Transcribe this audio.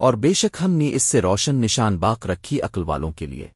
اور بے شک ہم نے اس سے روشن نشان باق رکھی عقل والوں کے لیے۔